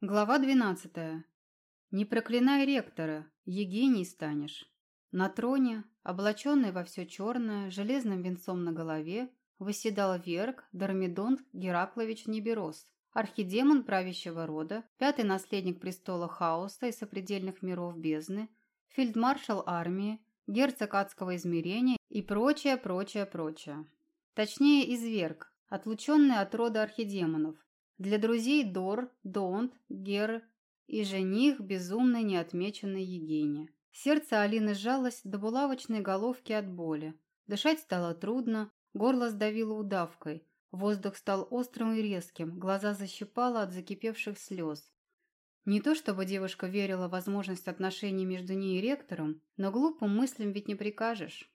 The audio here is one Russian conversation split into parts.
Глава двенадцатая. Не проклинай ректора, Егений станешь. На троне, облаченный во все черное, железным венцом на голове, восседал Верг Дормидонт Гераклович Неберос, архидемон правящего рода, пятый наследник престола хаоса и сопредельных миров бездны, фельдмаршал армии, герцог адского измерения и прочее, прочее, прочее. Точнее, изверг, отлученный от рода архидемонов, для друзей Дор, Донт, Гер и жених безумной неотмеченной Егине. Сердце Алины сжалось до булавочной головки от боли. Дышать стало трудно, горло сдавило удавкой. Воздух стал острым и резким, глаза защипало от закипевших слез. Не то чтобы девушка верила в возможность отношений между ней и ректором, но глупым мыслям ведь не прикажешь.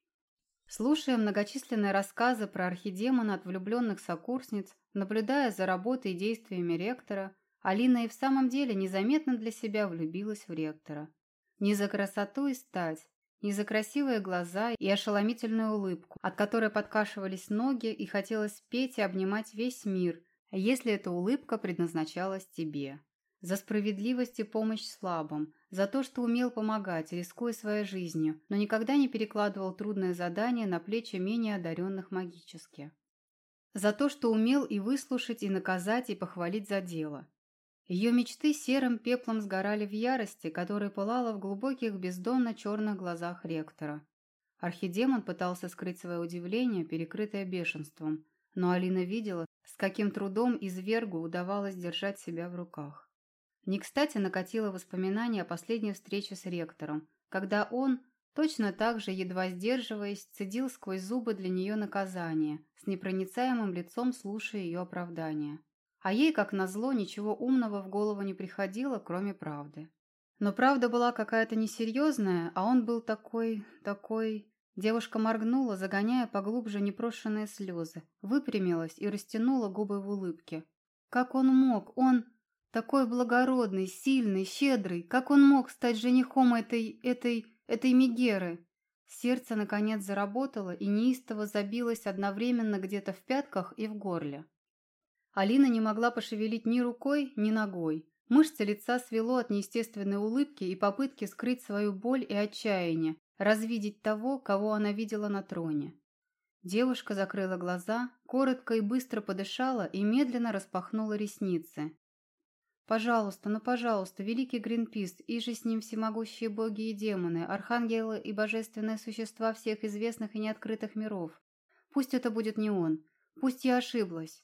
Слушая многочисленные рассказы про архидемона от влюбленных сокурсниц, наблюдая за работой и действиями ректора, Алина и в самом деле незаметно для себя влюбилась в ректора. Не за красоту и стать, не за красивые глаза и ошеломительную улыбку, от которой подкашивались ноги и хотелось петь и обнимать весь мир, если эта улыбка предназначалась тебе. За справедливость и помощь слабым, за то, что умел помогать, рискуя своей жизнью, но никогда не перекладывал трудные задания на плечи менее одаренных магически. За то, что умел и выслушать, и наказать, и похвалить за дело. Ее мечты серым пеплом сгорали в ярости, которая пылала в глубоких бездонно-черных глазах ректора. Архидемон пытался скрыть свое удивление, перекрытое бешенством, но Алина видела, с каким трудом извергу удавалось держать себя в руках. Не кстати накатило воспоминание о последней встрече с ректором, когда он, точно так же, едва сдерживаясь, цедил сквозь зубы для нее наказание, с непроницаемым лицом слушая ее оправдания. А ей, как назло, ничего умного в голову не приходило, кроме правды. Но правда была какая-то несерьезная, а он был такой, такой... Девушка моргнула, загоняя поглубже непрошенные слезы, выпрямилась и растянула губы в улыбке. Как он мог? Он... Такой благородный, сильный, щедрый. Как он мог стать женихом этой... этой... этой Мегеры? Сердце, наконец, заработало и неистово забилось одновременно где-то в пятках и в горле. Алина не могла пошевелить ни рукой, ни ногой. Мышцы лица свело от неестественной улыбки и попытки скрыть свою боль и отчаяние, развидеть того, кого она видела на троне. Девушка закрыла глаза, коротко и быстро подышала и медленно распахнула ресницы. Пожалуйста, ну пожалуйста, великий Гринпис, и же с ним всемогущие боги и демоны, архангелы и божественные существа всех известных и неоткрытых миров. Пусть это будет не он. Пусть я ошиблась.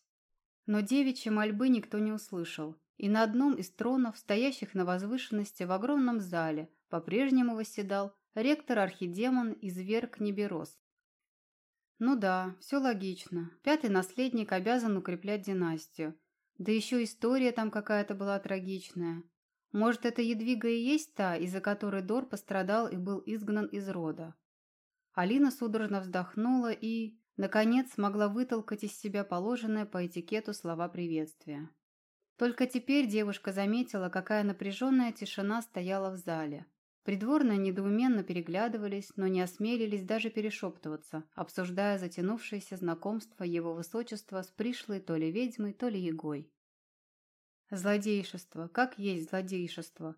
Но девичьи мольбы никто не услышал, и на одном из тронов, стоящих на возвышенности в огромном зале, по-прежнему восседал ректор-архидемон из Верк Неберос. Ну да, все логично. Пятый наследник обязан укреплять династию, да еще история там какая-то была трагичная. Может, это Едвига и есть та, из-за которой Дор пострадал и был изгнан из рода. Алина судорожно вздохнула и, наконец, смогла вытолкать из себя положенное по этикету слова приветствия. Только теперь девушка заметила, какая напряженная тишина стояла в зале. Придворные недоуменно переглядывались, но не осмелились даже перешептываться, обсуждая затянувшееся знакомство его высочества с пришлой то ли ведьмой, то ли егой. Злодейшество, как есть злодейшество.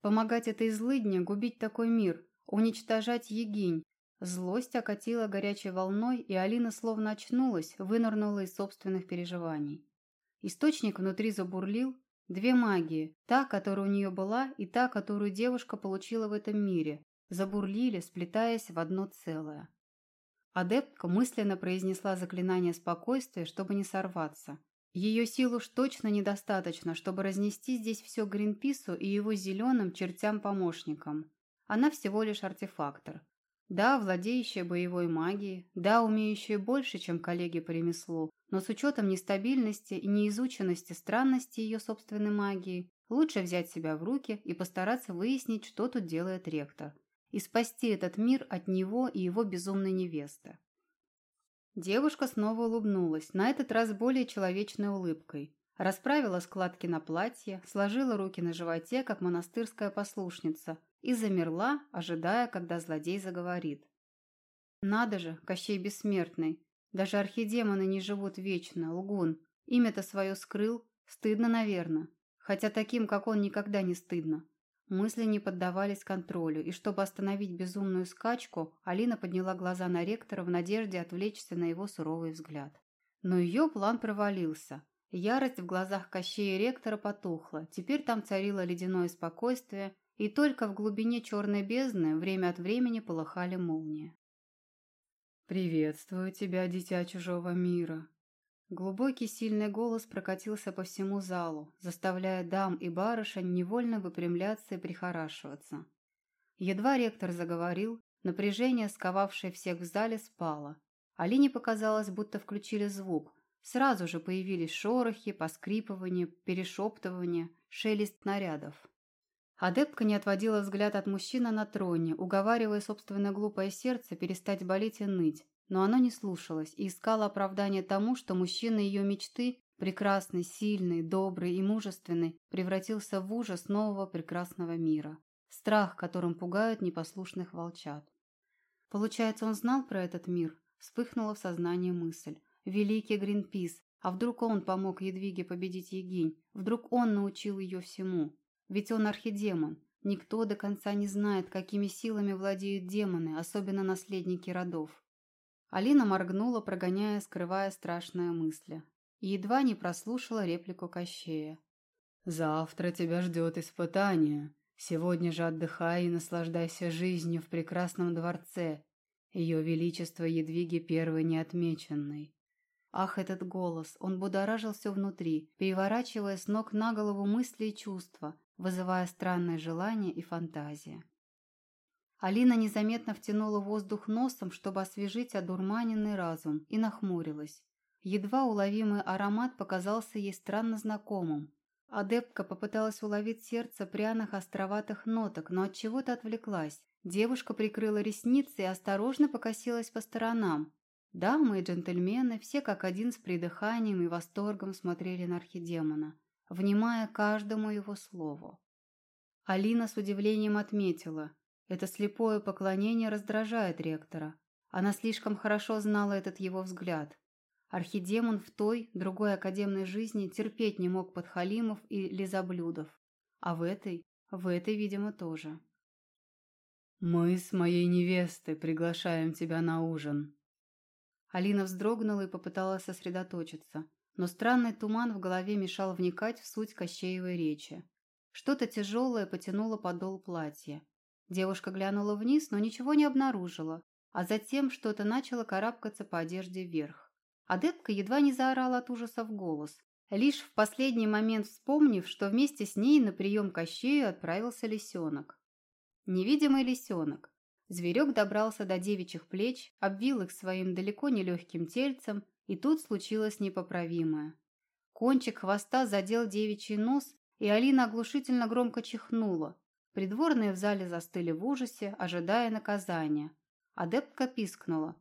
Помогать этой злыдне губить такой мир, уничтожать егинь. Злость окатила горячей волной, и Алина словно очнулась, вынырнула из собственных переживаний. Источник внутри забурлил, Две магии, та, которая у нее была, и та, которую девушка получила в этом мире, забурлили, сплетаясь в одно целое. Адептка мысленно произнесла заклинание спокойствия, чтобы не сорваться. Ее сил уж точно недостаточно, чтобы разнести здесь все Гринпису и его зеленым чертям-помощникам. Она всего лишь артефактор. Да, владеющая боевой магией, да, умеющая больше, чем коллеги по ремеслу, но с учетом нестабильности и неизученности странности ее собственной магии, лучше взять себя в руки и постараться выяснить, что тут делает ректор, и спасти этот мир от него и его безумной невесты. Девушка снова улыбнулась, на этот раз более человечной улыбкой. Расправила складки на платье, сложила руки на животе, как монастырская послушница, и замерла, ожидая, когда злодей заговорит. «Надо же, Кощей Бессмертный, даже архидемоны не живут вечно, лгун. Имя-то свое скрыл. Стыдно, наверное. хотя таким, как он, никогда не стыдно. Мысли не поддавались контролю, и чтобы остановить безумную скачку, Алина подняла глаза на ректора в надежде отвлечься на его суровый взгляд. Но ее план провалился. Ярость в глазах Кощея ректора потухла, теперь там царило ледяное спокойствие, и только в глубине черной бездны время от времени полыхали молнии. «Приветствую тебя, дитя чужого мира!» Глубокий сильный голос прокатился по всему залу, заставляя дам и барышень невольно выпрямляться и прихорашиваться. Едва ректор заговорил, напряжение, сковавшее всех в зале, спало. Алине показалось, будто включили звук. Сразу же появились шорохи, поскрипывания, перешептывания, шелест нарядов. Адепка не отводила взгляд от мужчины на троне, уговаривая собственное глупое сердце перестать болеть и ныть, но оно не слушалось и искало оправдание тому, что мужчина ее мечты, прекрасный, сильный, добрый и мужественный, превратился в ужас нового прекрасного мира. Страх, которым пугают непослушных волчат. Получается, он знал про этот мир? Вспыхнула в сознании мысль. Великий Гринпис. А вдруг он помог Едвиге победить Егинь? Вдруг он научил ее всему? Ведь он архидемон. Никто до конца не знает, какими силами владеют демоны, особенно наследники родов. Алина моргнула, прогоняя, скрывая страшные мысли. И едва не прослушала реплику Кощея. «Завтра тебя ждет испытание. Сегодня же отдыхай и наслаждайся жизнью в прекрасном дворце. Ее Величество Едвиги Первой Неотмеченной». Ах, этот голос! Он будоражил все внутри, переворачивая с ног на голову мысли и чувства, вызывая странное желание и фантазия. Алина незаметно втянула воздух носом, чтобы освежить одурманенный разум, и нахмурилась. Едва уловимый аромат показался ей странно знакомым. Адепка попыталась уловить сердце пряных островатых ноток, но от чего-то отвлеклась. Девушка прикрыла ресницы и осторожно покосилась по сторонам. Дамы и джентльмены все как один с придыханием и восторгом смотрели на архидемона, внимая каждому его слову. Алина с удивлением отметила, это слепое поклонение раздражает ректора. Она слишком хорошо знала этот его взгляд. Архидемон в той, другой академной жизни терпеть не мог подхалимов и лизоблюдов. А в этой, в этой, видимо, тоже. «Мы с моей невестой приглашаем тебя на ужин». Алина вздрогнула и попыталась сосредоточиться, но странный туман в голове мешал вникать в суть Кощеевой речи. Что-то тяжелое потянуло подол платья. Девушка глянула вниз, но ничего не обнаружила, а затем что-то начало карабкаться по одежде вверх. Адепка едва не заорала от ужаса в голос, лишь в последний момент вспомнив, что вместе с ней на прием Кощею отправился лисенок. Невидимый лисенок. Зверек добрался до девичьих плеч, обвил их своим далеко не легким тельцем, и тут случилось непоправимое. Кончик хвоста задел девичий нос, и Алина оглушительно громко чихнула, Придворные в зале застыли в ужасе, ожидая наказания. Адептка пискнула.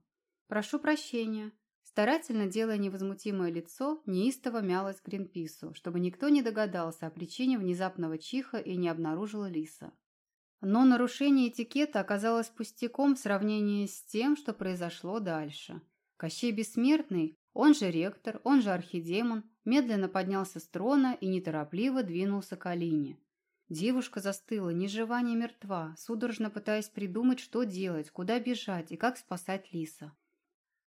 «Прошу прощения». Старательно делая невозмутимое лицо, неистово мялась Гринпису, чтобы никто не догадался о причине внезапного чиха и не обнаружил Лиса. Но нарушение этикета оказалось пустяком в сравнении с тем, что произошло дальше. Кощей Бессмертный, он же ректор, он же архидемон, медленно поднялся с трона и неторопливо двинулся к Алине. Девушка застыла, ни жива, ни мертва, судорожно пытаясь придумать, что делать, куда бежать и как спасать Лиса.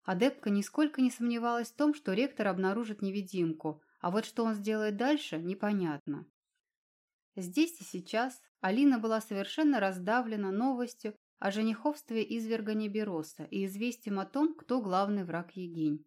Адепка нисколько не сомневалась в том, что ректор обнаружит невидимку, а вот что он сделает дальше, непонятно. Здесь и сейчас Алина была совершенно раздавлена новостью о жениховстве изверга Небероса и известием о том, кто главный враг Егинь.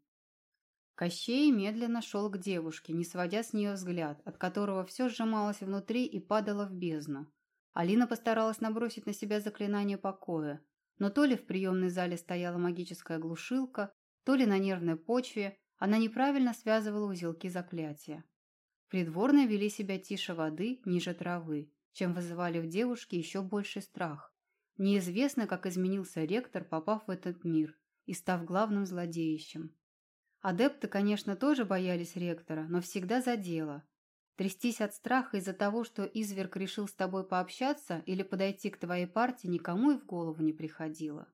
Кощей медленно шел к девушке, не сводя с нее взгляд, от которого все сжималось внутри и падало в бездну. Алина постаралась набросить на себя заклинание покоя, но то ли в приемной зале стояла магическая глушилка, то ли на нервной почве она неправильно связывала узелки заклятия. Придворные вели себя тише воды, ниже травы, чем вызывали в девушке еще больший страх. Неизвестно, как изменился ректор, попав в этот мир и став главным злодеищем. Адепты, конечно, тоже боялись ректора, но всегда за дело. Трястись от страха из-за того, что изверг решил с тобой пообщаться или подойти к твоей партии, никому и в голову не приходило.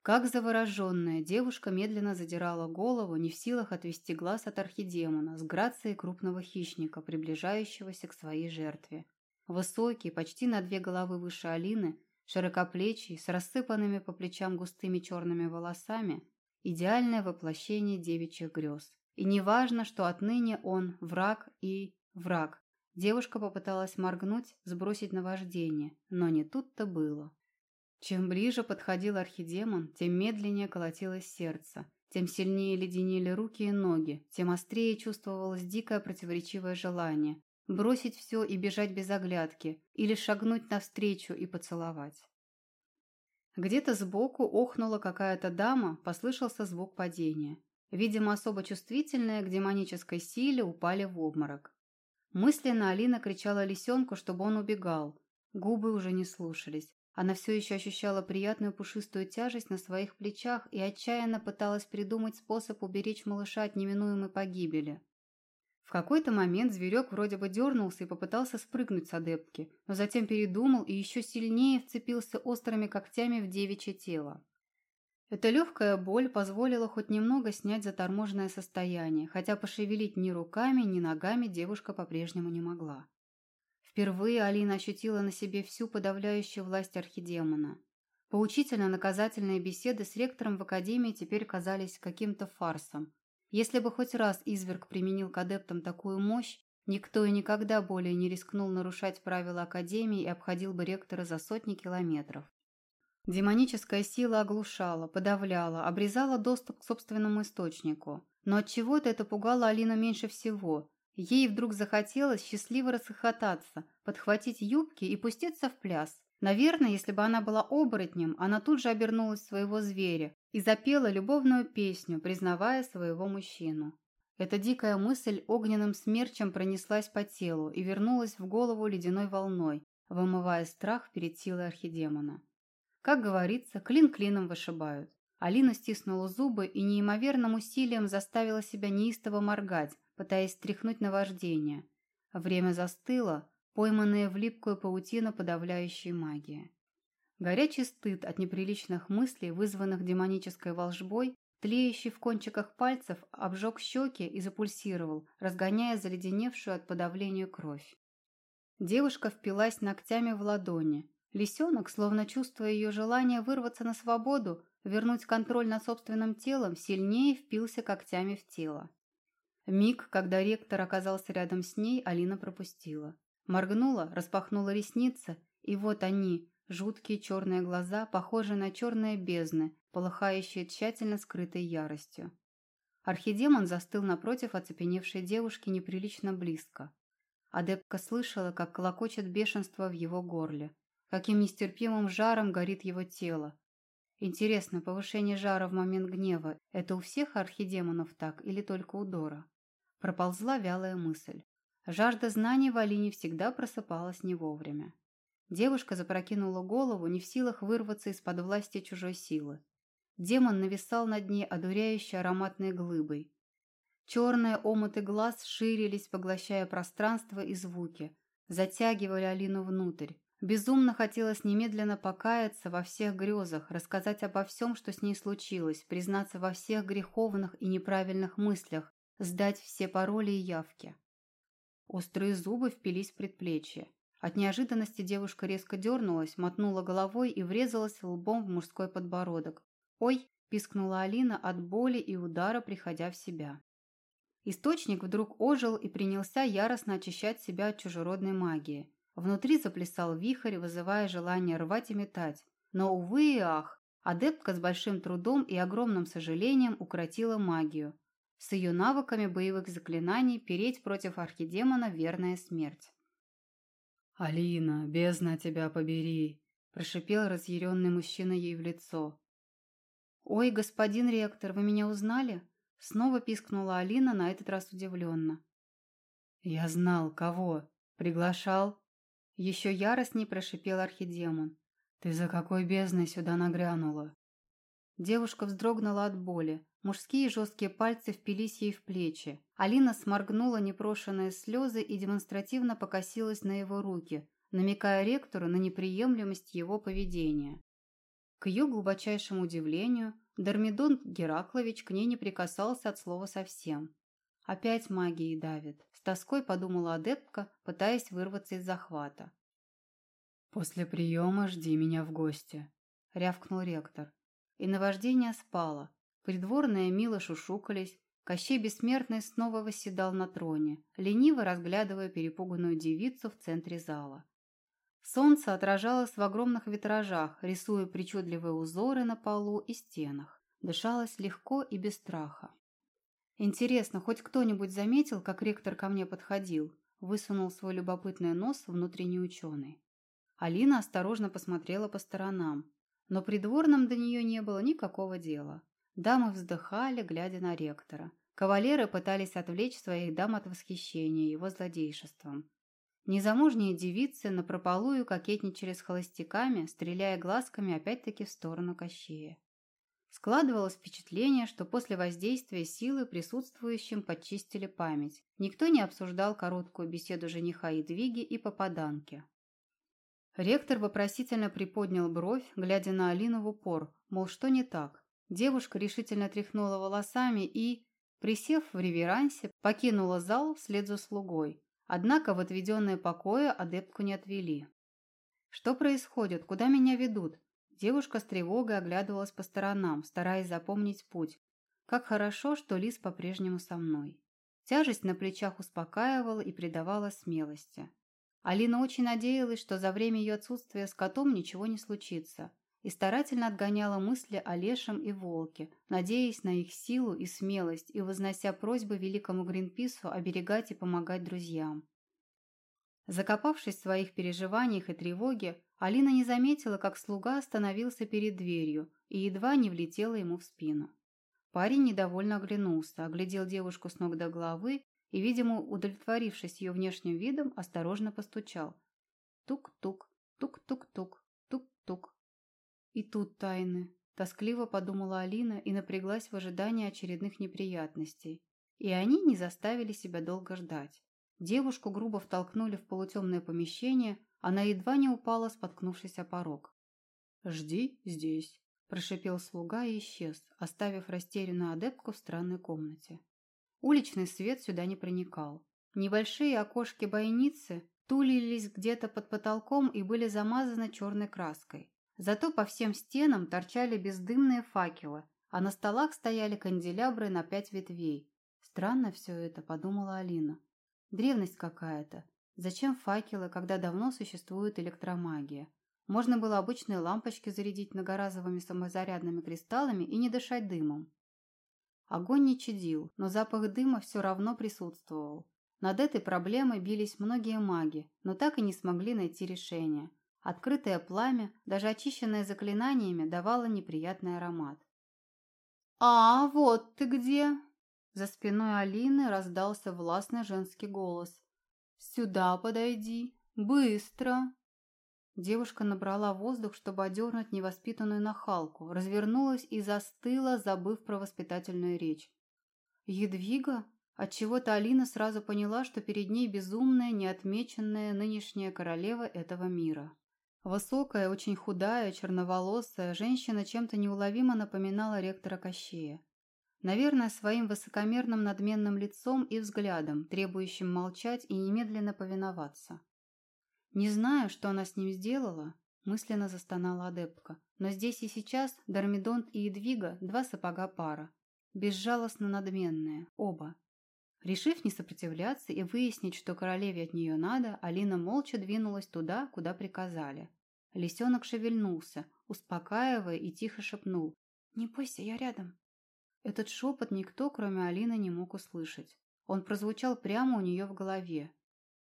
Как завороженная, девушка медленно задирала голову, не в силах отвести глаз от архидемона с грацией крупного хищника, приближающегося к своей жертве. Высокий, почти на две головы выше Алины, широкоплечий, с рассыпанными по плечам густыми черными волосами, идеальное воплощение девичьих грез. И неважно, что отныне он враг и враг. Девушка попыталась моргнуть, сбросить наваждение, но не тут-то было. Чем ближе подходил архидемон, тем медленнее колотилось сердце, тем сильнее леденели руки и ноги, тем острее чувствовалось дикое противоречивое желание бросить все и бежать без оглядки, или шагнуть навстречу и поцеловать. Где-то сбоку охнула какая-то дама, послышался звук падения. Видимо, особо чувствительные к демонической силе упали в обморок. Мысленно Алина кричала лисенку, чтобы он убегал. Губы уже не слушались. Она все еще ощущала приятную пушистую тяжесть на своих плечах и отчаянно пыталась придумать способ уберечь малыша от неминуемой погибели. В какой-то момент зверек вроде бы дернулся и попытался спрыгнуть с адептки, но затем передумал и еще сильнее вцепился острыми когтями в девичье тело. Эта легкая боль позволила хоть немного снять заторможенное состояние, хотя пошевелить ни руками, ни ногами девушка по-прежнему не могла. Впервые Алина ощутила на себе всю подавляющую власть архидемона. Поучительно-наказательные беседы с ректором в академии теперь казались каким-то фарсом. Если бы хоть раз изверг применил к адептам такую мощь, никто и никогда более не рискнул нарушать правила академии и обходил бы ректора за сотни километров. Демоническая сила оглушала, подавляла, обрезала доступ к собственному источнику. Но от чего то это пугало Алину меньше всего. Ей вдруг захотелось счастливо расхохотаться, подхватить юбки и пуститься в пляс. Наверное, если бы она была оборотнем, она тут же обернулась в своего зверя и запела любовную песню, признавая своего мужчину. Эта дикая мысль огненным смерчем пронеслась по телу и вернулась в голову ледяной волной, вымывая страх перед силой архидемона. Как говорится, клин клином вышибают. Алина стиснула зубы и неимоверным усилием заставила себя неистово моргать, пытаясь стряхнуть наваждение. Время застыло, пойманное в липкую паутину подавляющей магии. Горячий стыд от неприличных мыслей, вызванных демонической волжбой, тлеющий в кончиках пальцев, обжег щеки и запульсировал, разгоняя заледеневшую от подавления кровь. Девушка впилась ногтями в ладони, Лисенок, словно чувствуя ее желание вырваться на свободу, вернуть контроль над собственным телом, сильнее впился когтями в тело. Миг, когда ректор оказался рядом с ней, Алина пропустила. Моргнула, распахнула ресницы, и вот они, жуткие черные глаза, похожие на черные бездны, полыхающие тщательно скрытой яростью. Архидемон застыл напротив оцепеневшей девушки неприлично близко. Адепка слышала, как колокочет бешенство в его горле каким нестерпимым жаром горит его тело. Интересно, повышение жара в момент гнева – это у всех архидемонов так или только у Дора? Проползла вялая мысль. Жажда знаний в Алине всегда просыпалась не вовремя. Девушка запрокинула голову, не в силах вырваться из-под власти чужой силы. Демон нависал над ней одуряющей ароматной глыбой. Черные омуты глаз ширились, поглощая пространство и звуки, затягивали Алину внутрь, Безумно хотелось немедленно покаяться во всех грезах, рассказать обо всем, что с ней случилось, признаться во всех греховных и неправильных мыслях, сдать все пароли и явки. Острые зубы впились в предплечье. От неожиданности девушка резко дернулась, мотнула головой и врезалась лбом в мужской подбородок. «Ой!» – пискнула Алина от боли и удара, приходя в себя. Источник вдруг ожил и принялся яростно очищать себя от чужеродной магии. Внутри заплясал вихрь, вызывая желание рвать и метать. Но, увы и ах, адептка с большим трудом и огромным сожалением укротила магию. С ее навыками боевых заклинаний переть против архидемона верная смерть. «Алина, бездна тебя побери!» – прошипел разъяренный мужчина ей в лицо. «Ой, господин ректор, вы меня узнали?» Снова пискнула Алина, на этот раз удивленно. «Я знал, кого. Приглашал?» Еще яростней прошипел архидемон. «Ты за какой бездной сюда нагрянула?» Девушка вздрогнула от боли. Мужские жесткие пальцы впились ей в плечи. Алина сморгнула непрошенные слезы и демонстративно покосилась на его руки, намекая ректору на неприемлемость его поведения. К ее глубочайшему удивлению, Дормидон Гераклович к ней не прикасался от слова совсем. Опять магией давит. С тоской подумала адептка, пытаясь вырваться из захвата. «После приема жди меня в гости», — рявкнул ректор. И наваждение спало. Придворные мило шушукались. Кощей Бессмертный снова восседал на троне, лениво разглядывая перепуганную девицу в центре зала. Солнце отражалось в огромных витражах, рисуя причудливые узоры на полу и стенах. Дышалось легко и без страха. Интересно, хоть кто-нибудь заметил, как ректор ко мне подходил? Высунул свой любопытный нос внутренний ученый. Алина осторожно посмотрела по сторонам, но придворным до нее не было никакого дела. Дамы вздыхали, глядя на ректора. Кавалеры пытались отвлечь своих дам от восхищения его злодейшеством. Незамужние девицы напропалую кокетничали с холостяками, стреляя глазками опять-таки в сторону Кощея. Складывалось впечатление, что после воздействия силы присутствующим подчистили память. Никто не обсуждал короткую беседу жениха Едвиги и попаданки. Ректор вопросительно приподнял бровь, глядя на Алину в упор, мол, что не так. Девушка решительно тряхнула волосами и, присев в реверансе, покинула зал вслед за слугой. Однако в отведенное покое адептку не отвели. «Что происходит? Куда меня ведут?» Девушка с тревогой оглядывалась по сторонам, стараясь запомнить путь. Как хорошо, что Лис по-прежнему со мной. Тяжесть на плечах успокаивала и придавала смелости. Алина очень надеялась, что за время ее отсутствия с котом ничего не случится, и старательно отгоняла мысли о Лешем и Волке, надеясь на их силу и смелость и вознося просьбы великому Гринпису оберегать и помогать друзьям. Закопавшись в своих переживаниях и тревоге, Алина не заметила, как слуга остановился перед дверью и едва не влетела ему в спину. Парень недовольно оглянулся, оглядел девушку с ног до головы и, видимо, удовлетворившись ее внешним видом, осторожно постучал. Тук-тук, тук-тук-тук, тук-тук. И тут тайны. Тоскливо подумала Алина и напряглась в ожидании очередных неприятностей. И они не заставили себя долго ждать. Девушку грубо втолкнули в полутемное помещение, она едва не упала, споткнувшись о порог. «Жди здесь», – прошипел слуга и исчез, оставив растерянную адептку в странной комнате. Уличный свет сюда не проникал. Небольшие окошки бойницы тулились где-то под потолком и были замазаны черной краской. Зато по всем стенам торчали бездымные факелы, а на столах стояли канделябры на пять ветвей. Странно все это, подумала Алина. Древность какая-то. Зачем факелы, когда давно существует электромагия? Можно было обычные лампочки зарядить многоразовыми самозарядными кристаллами и не дышать дымом. Огонь не чадил, но запах дыма все равно присутствовал. Над этой проблемой бились многие маги, но так и не смогли найти решение – Открытое пламя, даже очищенное заклинаниями, давало неприятный аромат. «А, вот ты где!» За спиной Алины раздался властный женский голос. «Сюда подойди! Быстро!» Девушка набрала воздух, чтобы одернуть невоспитанную нахалку, развернулась и застыла, забыв про воспитательную речь. «Едвига?» Отчего-то Алина сразу поняла, что перед ней безумная, неотмеченная нынешняя королева этого мира. Высокая, очень худая, черноволосая, женщина чем-то неуловимо напоминала ректора Кощея. Наверное, своим высокомерным надменным лицом и взглядом, требующим молчать и немедленно повиноваться. Не знаю, что она с ним сделала, мысленно застонала адептка, но здесь и сейчас Дармидонт и Едвига – два сапога пара. Безжалостно надменные, оба. Решив не сопротивляться и выяснить, что королеве от нее надо, Алина молча двинулась туда, куда приказали. Лисенок шевельнулся, успокаивая и тихо шепнул. «Не бойся, я рядом». Этот шепот никто, кроме Алины, не мог услышать. Он прозвучал прямо у нее в голове.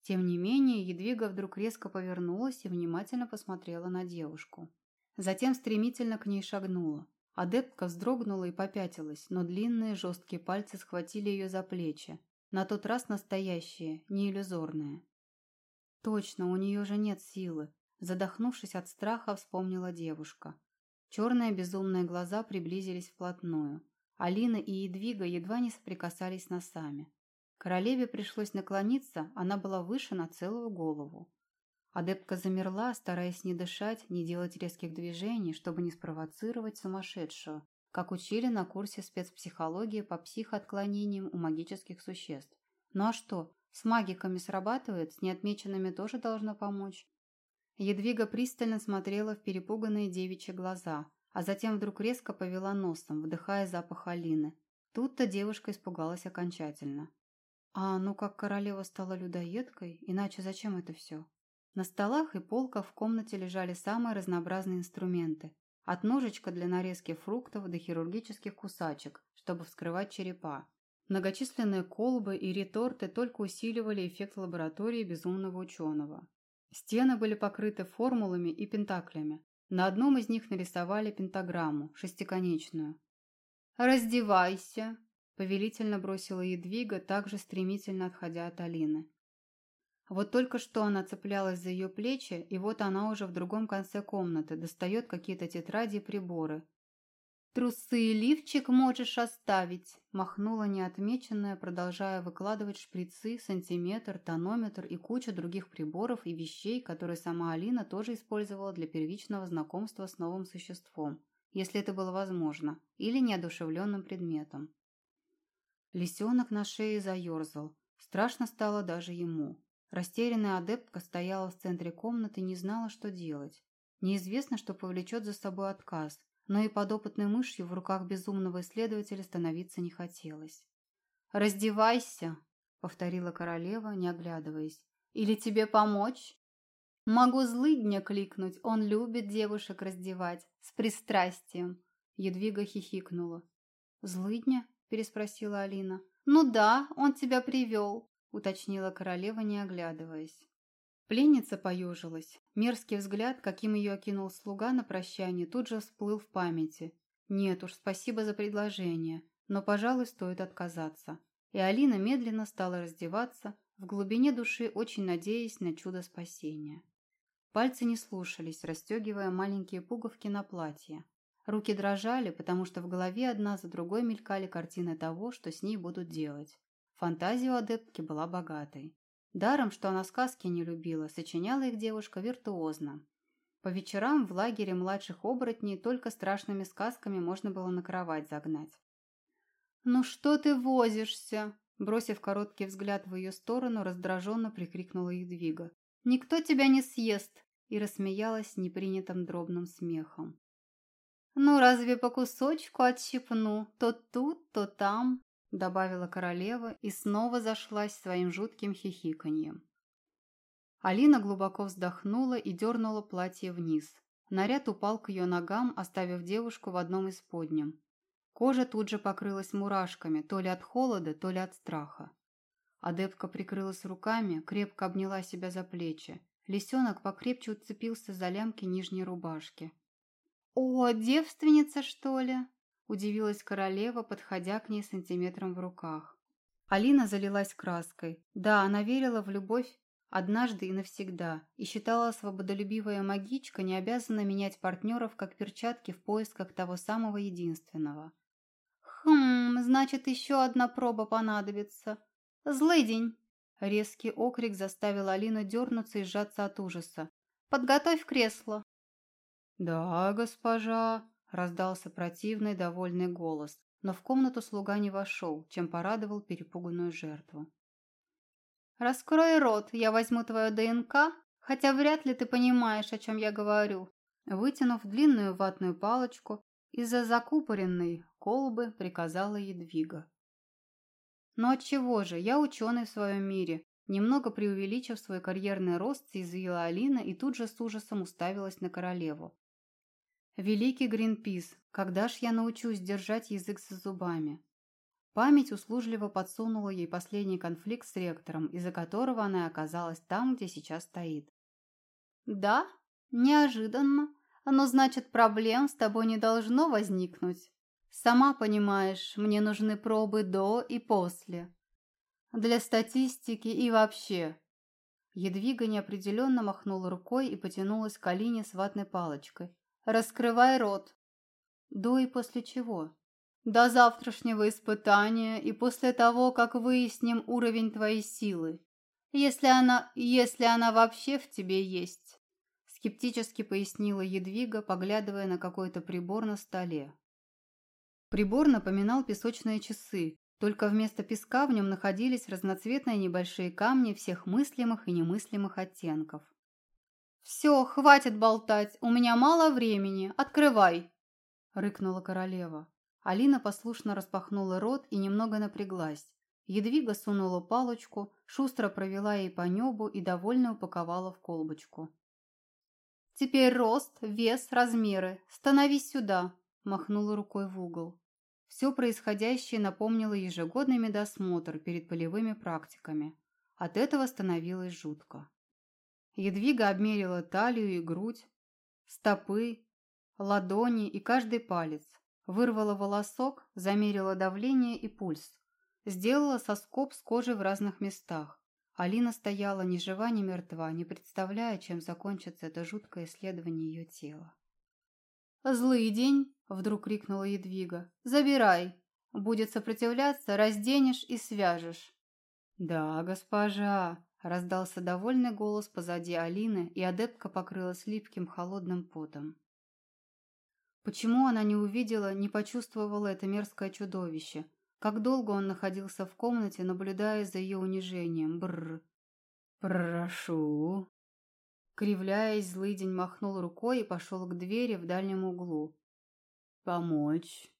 Тем не менее, Едвига вдруг резко повернулась и внимательно посмотрела на девушку. Затем стремительно к ней шагнула. Адептка вздрогнула и попятилась, но длинные жесткие пальцы схватили ее за плечи. На тот раз настоящие, не иллюзорные. Точно, у нее же нет силы. Задохнувшись от страха, вспомнила девушка. Черные безумные глаза приблизились вплотную. Алина и Едвига едва не соприкасались носами. Королеве пришлось наклониться, она была выше на целую голову. Адепка замерла, стараясь не дышать, не делать резких движений, чтобы не спровоцировать сумасшедшую, как учили на курсе спецпсихологии по психоотклонениям у магических существ. Ну а что, с магиками срабатывает, с неотмеченными тоже должно помочь. Едвига пристально смотрела в перепуганные девичьи глаза, а затем вдруг резко повела носом, вдыхая запах Алины. Тут-то девушка испугалась окончательно. А ну как королева стала людоедкой, иначе зачем это все? На столах и полках в комнате лежали самые разнообразные инструменты. От ножичка для нарезки фруктов до хирургических кусачек, чтобы вскрывать черепа. Многочисленные колбы и реторты только усиливали эффект лаборатории безумного ученого. Стены были покрыты формулами и пентаклями. На одном из них нарисовали пентаграмму, шестиконечную. «Раздевайся!» – повелительно бросила Едвига, также стремительно отходя от Алины. Вот только что она цеплялась за ее плечи, и вот она уже в другом конце комнаты, достает какие-то тетради и приборы. «Трусы и лифчик можешь оставить», – махнула неотмеченная, продолжая выкладывать шприцы, сантиметр, тонометр и кучу других приборов и вещей, которые сама Алина тоже использовала для первичного знакомства с новым существом, если это было возможно, или неодушевленным предметом. Лисенок на шее заерзал. Страшно стало даже ему. Растерянная адептка стояла в центре комнаты и не знала, что делать. Неизвестно, что повлечет за собой отказ, но и подопытной мышью в руках безумного исследователя становиться не хотелось. «Раздевайся!» — повторила королева, не оглядываясь. «Или тебе помочь?» «Могу злыдня кликнуть, он любит девушек раздевать, с пристрастием!» Едвига хихикнула. «Злыдня?» – переспросила Алина. «Ну да, он тебя привел уточнила королева, не оглядываясь. Пленница поежилась. Мерзкий взгляд, каким ее окинул слуга на прощание, тут же всплыл в памяти. Нет уж, спасибо за предложение, но, пожалуй, стоит отказаться. И Алина медленно стала раздеваться, в глубине души очень надеясь на чудо спасения. Пальцы не слушались, расстегивая маленькие пуговки на платье. Руки дрожали, потому что в голове одна за другой мелькали картины того, что с ней будут делать. Фантазия у адептки была богатой. Даром, что она сказки не любила, сочиняла их девушка виртуозно. По вечерам в лагере младших оборотней только страшными сказками можно было на кровать загнать. «Ну что ты возишься?» Бросив короткий взгляд в ее сторону, раздраженно прикрикнула Едвига. «Никто тебя не съест!» и рассмеялась непринятым дробным смехом. «Ну, разве по кусочку отщипну? То тут, то там добавила королева и снова зашлась своим жутким хихиканьем. Алина глубоко вздохнула и дернула платье вниз. Наряд упал к ее ногам, оставив девушку в одном из подням. Кожа тут же покрылась мурашками, то ли от холода, то ли от страха. Адепка прикрылась руками, крепко обняла себя за плечи. Лисенок покрепче уцепился за лямки нижней рубашки. «О, девственница, что ли?» Удивилась королева, подходя к ней сантиметром в руках. Алина залилась краской. Да, она верила в любовь однажды и навсегда, и считала свободолюбивая магичка не обязана менять партнеров, как перчатки в поисках того самого единственного. «Хм, значит, еще одна проба понадобится. Злый день!» Резкий окрик заставил Алину дернуться и сжаться от ужаса. «Подготовь кресло!» «Да, госпожа!» Раздался противный, довольный голос, но в комнату слуга не вошел, чем порадовал перепуганную жертву. «Раскрой рот, я возьму твою ДНК, хотя вряд ли ты понимаешь, о чем я говорю». Вытянув длинную ватную палочку, из-за закупоренной колбы приказала Едвига. «Но «Ну отчего же, я ученый в своем мире», немного преувеличив свой карьерный рост, съязвила Алина и тут же с ужасом уставилась на королеву. Великий Гринпис, когда ж я научусь держать язык за зубами? Память услужливо подсунула ей последний конфликт с ректором, из-за которого она оказалась там, где сейчас стоит. «Да? Неожиданно. Но значит, проблем с тобой не должно возникнуть. Сама понимаешь, мне нужны пробы до и после. Для статистики и вообще». Едвига неопределенно махнула рукой и потянулась к Алине с ватной палочкой. Раскрывай рот. До и после чего? До завтрашнего испытания и после того, как выясним уровень твоей силы. Если она... если она вообще в тебе есть. Скептически пояснила Едвига, поглядывая на какой-то прибор на столе. Прибор напоминал песочные часы, только вместо песка в нем находились разноцветные небольшие камни всех мыслимых и немыслимых оттенков. «Все, хватит болтать, у меня мало времени, открывай!» – рыкнула королева. Алина послушно распахнула рот и немного напряглась. Едвига сунула палочку, шустро провела ей по небу и довольно упаковала в колбочку. «Теперь рост, вес, размеры. Становись сюда!» – махнула рукой в угол. Все происходящее напомнило ежегодный медосмотр перед полевыми практиками. От этого становилось жутко. Едвига обмерила талию и грудь, стопы, ладони и каждый палец. Вырвала волосок, замерила давление и пульс. Сделала соскоб с кожей в разных местах. Алина стояла ни жива, ни мертва, не представляя, чем закончится это жуткое исследование ее тела. «Злый день!» – вдруг крикнула Едвига. «Забирай! Будет сопротивляться, разденешь и свяжешь!» «Да, госпожа!» – раздался довольный голос позади Алины, и адептка покрылась липким холодным потом. Почему она не увидела, не почувствовала это мерзкое чудовище? Как долго он находился в комнате, наблюдая за ее унижением? Бррр. «Прошу», Кривляясь, злыдень махнул рукой и пошел к двери в дальнем углу. «Помочь?»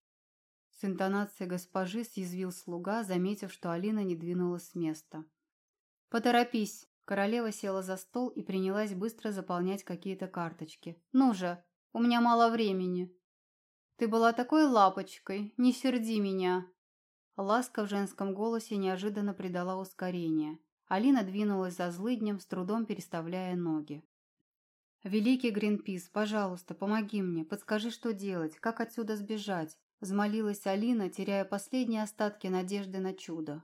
С интонацией госпожи съязвил слуга, заметив, что Алина не двинулась с места. «Поторопись!» Королева села за стол и принялась быстро заполнять какие-то карточки. «Ну же, у меня мало времени!» «Ты была такой лапочкой, не серди меня!» Ласка в женском голосе неожиданно придала ускорение. Алина двинулась за злыднем, с трудом переставляя ноги. «Великий Гринпис, пожалуйста, помоги мне, подскажи, что делать, как отсюда сбежать», взмолилась Алина, теряя последние остатки надежды на чудо.